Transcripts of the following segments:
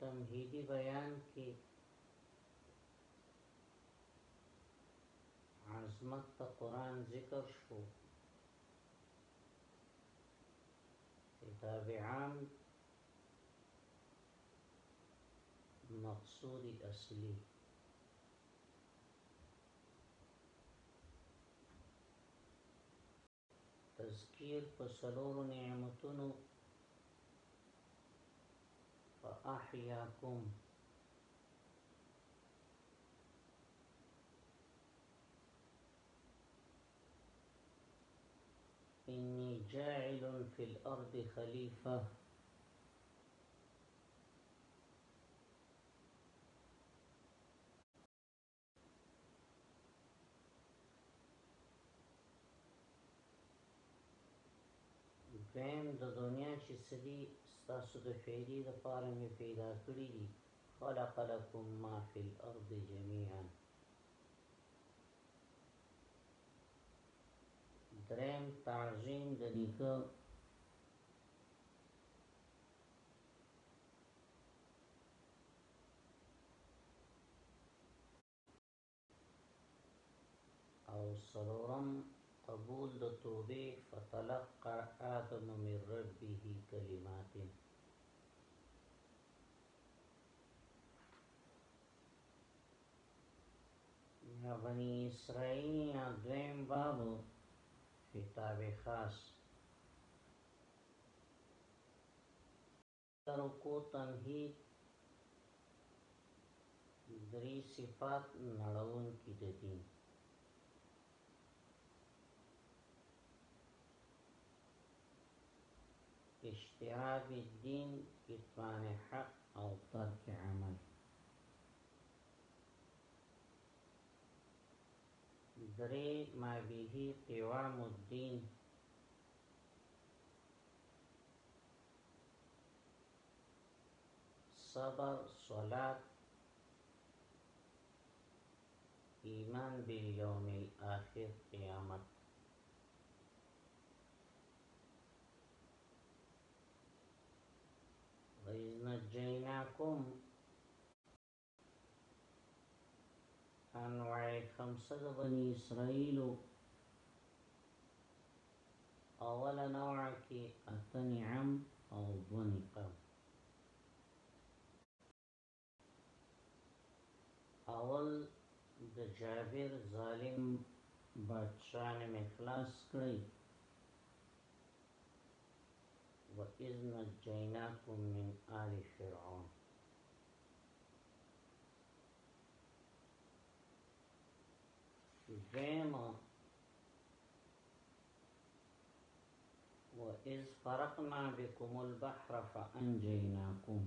تمهیدی بیان کې عظمت ته قران ذکر شو تابعان مقصود اصلی تذکیر په سلور نعمتونو فأحياكم إني جاعل في الأرض خليفة دویم د دنیا چې سدي ستاسو د فیدی د پاره می پیدا کړی دي خلق لكم ما فی الارض جميعا دریم تعظیم د نیکه او سلورم قبول د توبې فتلقى آدم من ربه کلمات یا بنی اسرائیل یا دویم بابو خطاب خاص ترکو تمهید درې صفات نړون کی د دین اشتعاب الدین کتمان حق او ترک عمل درې ما به قوام الدین صبر صلات ایمان بالیوم الاخر قیامت وَإِذْ نَجَّيْنَاكُمْ انواع خمسه د بنی اسرائیلو اوله نوع کی اته نعم او دو نقم اول د جابر ظالم بادشاہ نه مخلاص کړی و اذ نجیناکم من آل فرعون بيما وإذ فرقنا بكم البحر فأنجيناكم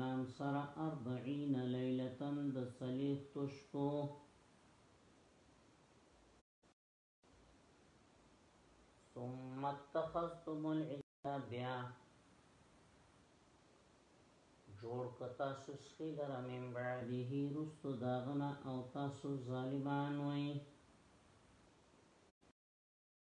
ځان سره اربعین لیلة د څلېښتو شپو. ثم اتخذتم العجل بیا جوړ کړه تاسو سخی لره من بعده رستو د هغه نه او تاسو ظالمان وئ.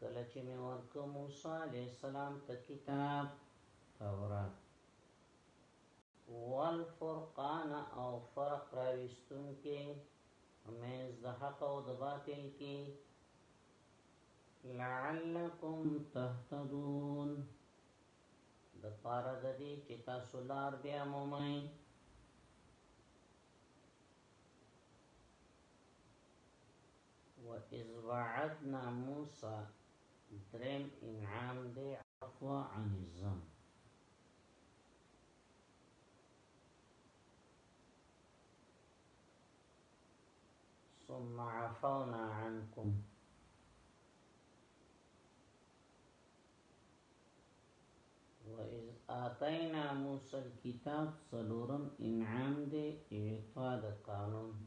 کله چې مې ورکړ موسی علیه السلام ته کتاب تورات والفرقان او فرق راوستون کې مینز د حق او د باطل کې لعلکم تهتدون د پاره د دې چې تاسو لار بیا مومئ وإذ وعدنا موسى درم انعام دي عفو عن الزم ثم عفونا عنكم وإذ آتينا موسى الكتاب صلورم إنعام دي إعطاء قانون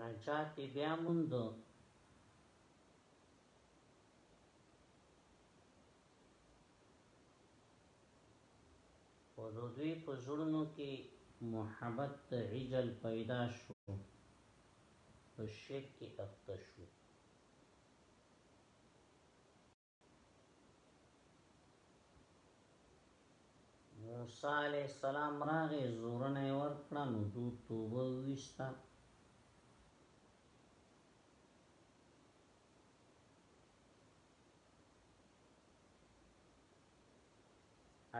نجات بیا مندو او د دوی په زړونو کې محبت د عجل پیدا شو په شرک کې اخته شو موسی علیہ السلام راغی زورنه ورکړه نو دو توبه ویستا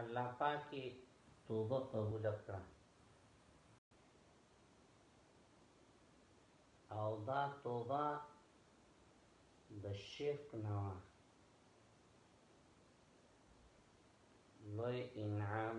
الله پاکي توبه قبول کړه او دا توبه د شرک نه وه لوی انعام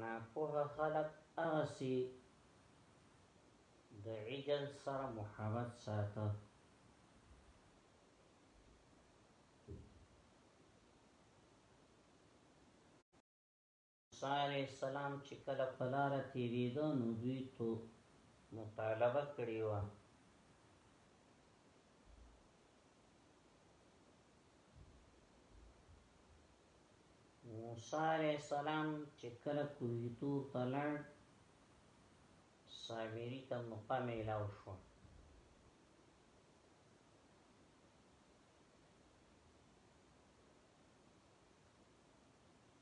ناپوه خلک هغسي د عجل سره محبت ساته. موسی علیه السلام چې کله په لاره تېرېده نو دوی ته مطالبه کړې وه موسی علیه السلام چې کله کوهی تور ته لړ سامری ته موقع میلاو شو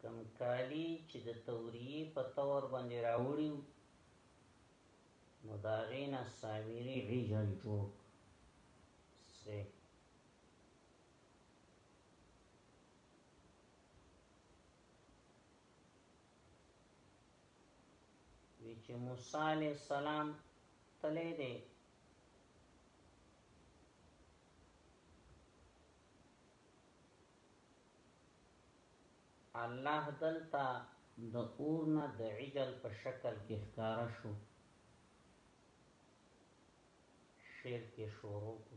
کم کالی چې د توریه په تور باندې راوړي نو دا غینا سامری عجل جوړ سه وی چې موسی علیہ السلام تلې دې الله دلتا د اورنا د عجل په شکل کې ښکارا شو شرک شروع کو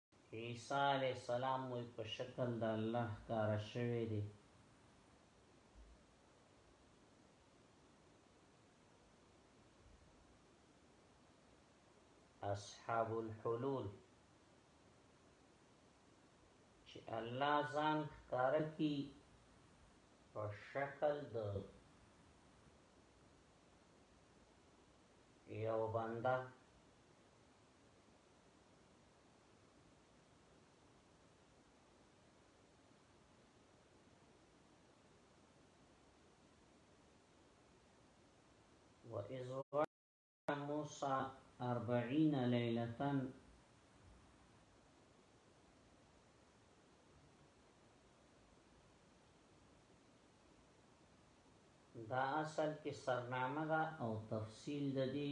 عیسی علیه السلام وی په شکل د الله کار شوی دی اصحاب الحلول چې الله ځان کار کی په شکل د یو بنده وإذ وعد موسى أربعين ليلة دا اصل کې سرنامه ده او تفصیل د دې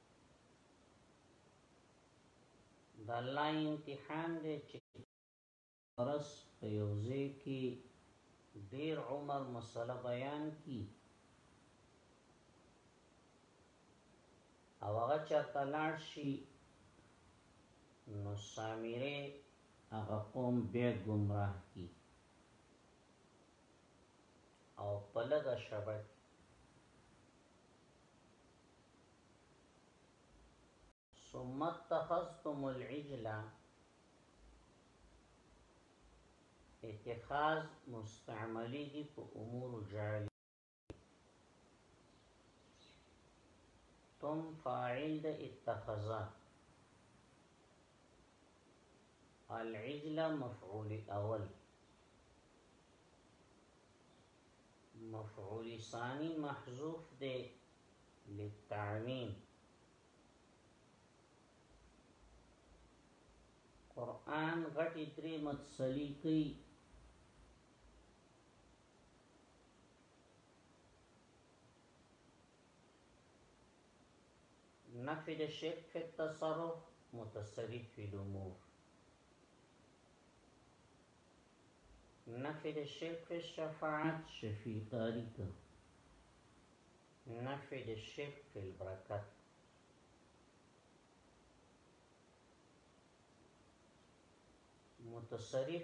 د الله امتحان دی چې ورس په یوځې کې ډیر عمر مسله بیان کی او هغه چرته لاړ شي نو سامره هغه قوم به گمراه کی او پلګه شبک ثم اتخذتم العجل اتخاذ مستعملی دی په امور جعلی تم فاعل د اتخذا العجل مفعول اول مفعول ثانی محذوف دی للتعمیم قرآن غټی تری متصلی کئی نفی د شرک فی التصرف متصرف فی الامور نفي الشك في الشفاعة شفيع تاريخ نفي الشك في البركات متصرف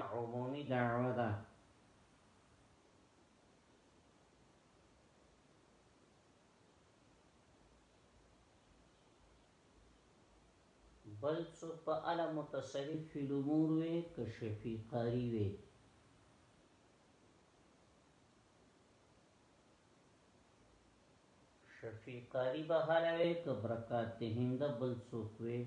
عمومي دعوه ده بل څوک به اله متصرف فی الامور وی که شفیع قاری وی. شفیع قاری به هله وی که برکات دهنده بل څوک وی.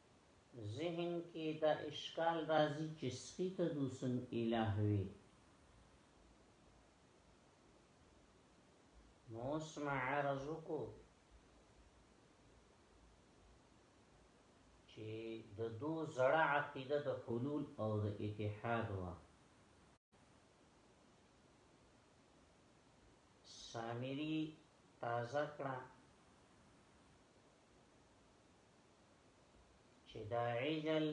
ذهن کې دا اشکال راځي چې سپي ته دوسم اله وي نو اسم عرض کو چې د دو زړه عقیده د حلول او د اتحاد وا سامری تازه کړه چې دا عجل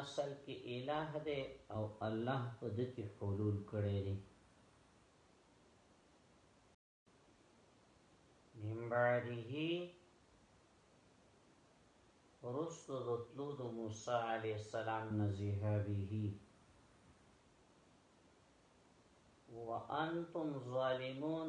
اصل کې الہ دی او الله په دې کې حلول کړی دی من بعده رسل دتلو د موسی علی السلام نزیه به وانتم ظالمون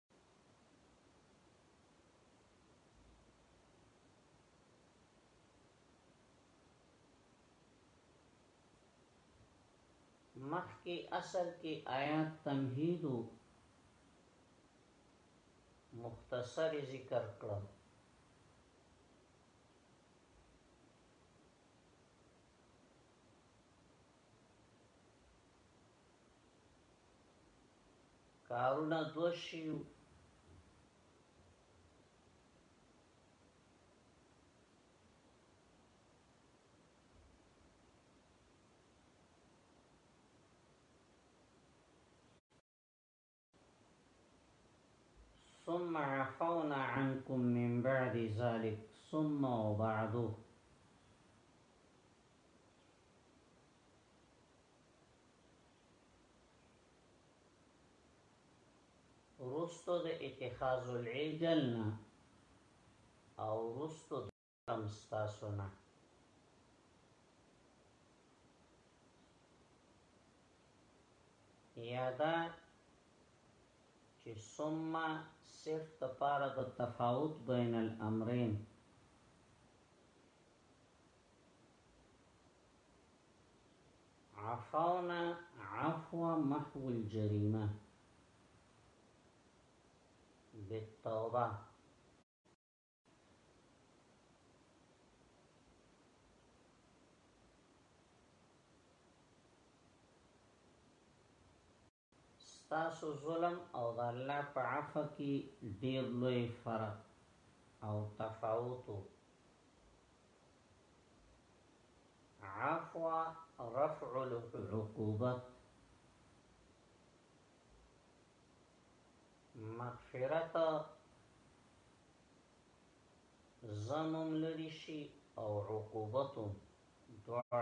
مخکې اصل کې آیات تمهید مختصر ذکر کړم کارونه دوشي ثم عفونا عنكم من بعد ذلك ثم وبعده رستو د اتخاذ العجل نه او رستو د کم ستاسو نه یادا چې ثم صرف د پاره د تفاوت بین الامرین عفونا عفو محو الجريمه بالتوبة ستاسو ظلم او د الله په عفو کی ډیر لوی فرق او تفاوت وو عفو رفع العقوبت مغفرت زمم لری شي او عقوبت دعا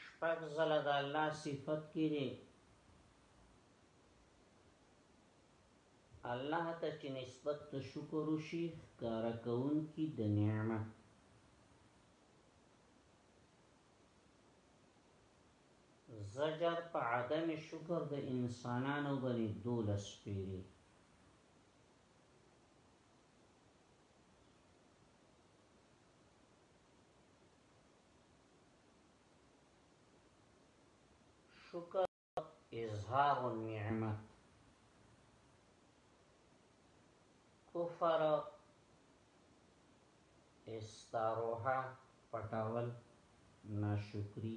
شپږ ځله د الله صفت کې دی الله ته چې نسبت ته شکر وشي ښکارا کون کی د نعمت زجر په عدم شکر د انسانانو باندې دولس پیری شکر اظهار النعمت کفر استاروها پټاول ناشکری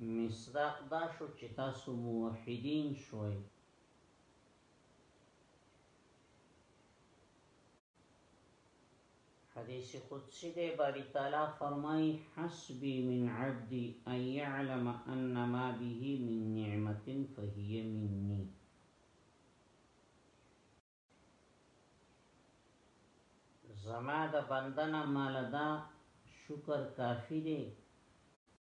مصداق دا شو چې تاسو موحدین شوئ. حدیث قدسی دی باری تعالی فرمائی حسبی من عبدی ان یعلم ان ما به من نعمت فهی منی زما د بندنه مال دا شکر کافی دی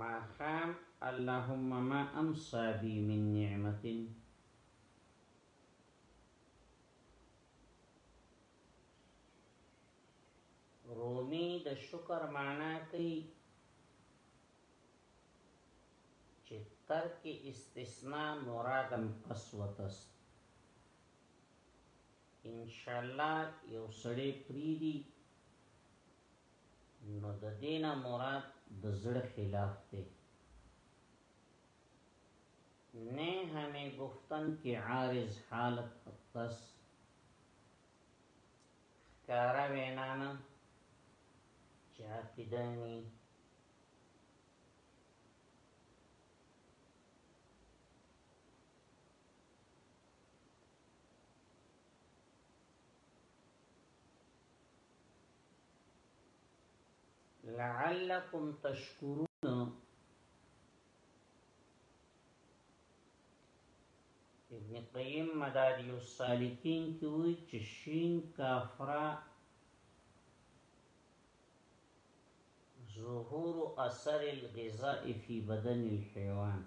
ماښام اللهم ما امسا بی من نعمت رومی د شکر معنا کوي چې ترک استثناء مرادم قسوتست انشاءالله یو سړی پریدي نو د دینه مراد د زړه خلاف دی نه همې گفتن کې عارض حالت پس کارا وینا نه چې عقیده ني لعلكم تشكرون ابن قيم مدار يوصالكين كوي تشين كافرا ظهور اثر الغذاء في بدن الحيوان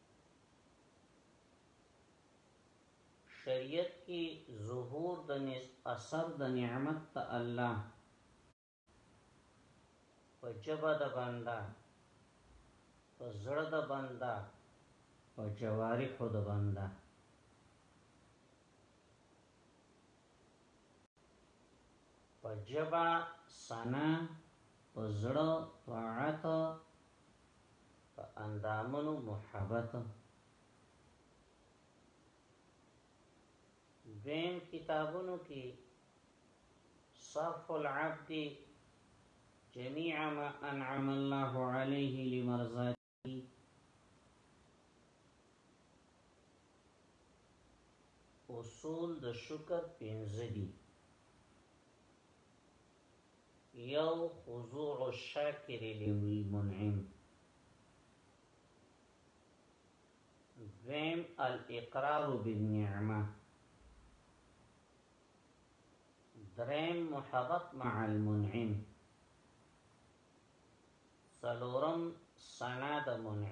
شریعت کی ظهور د نیست اثر د نعمت د الله په ژبه د بنده په زړه د بنده په جوارحو د بنده په ژبه ثنا په زړه طاعت په اندامنو محبت دویم کتابونو کې صرف العبد جميع ما انعم الله عليه لمرضات اصول د شکر پنځه دي یو خضوع الشاکر للمنعم دویم الاقرار بالنعمه درم محاضرة مع المنعم سلورم سنا منعم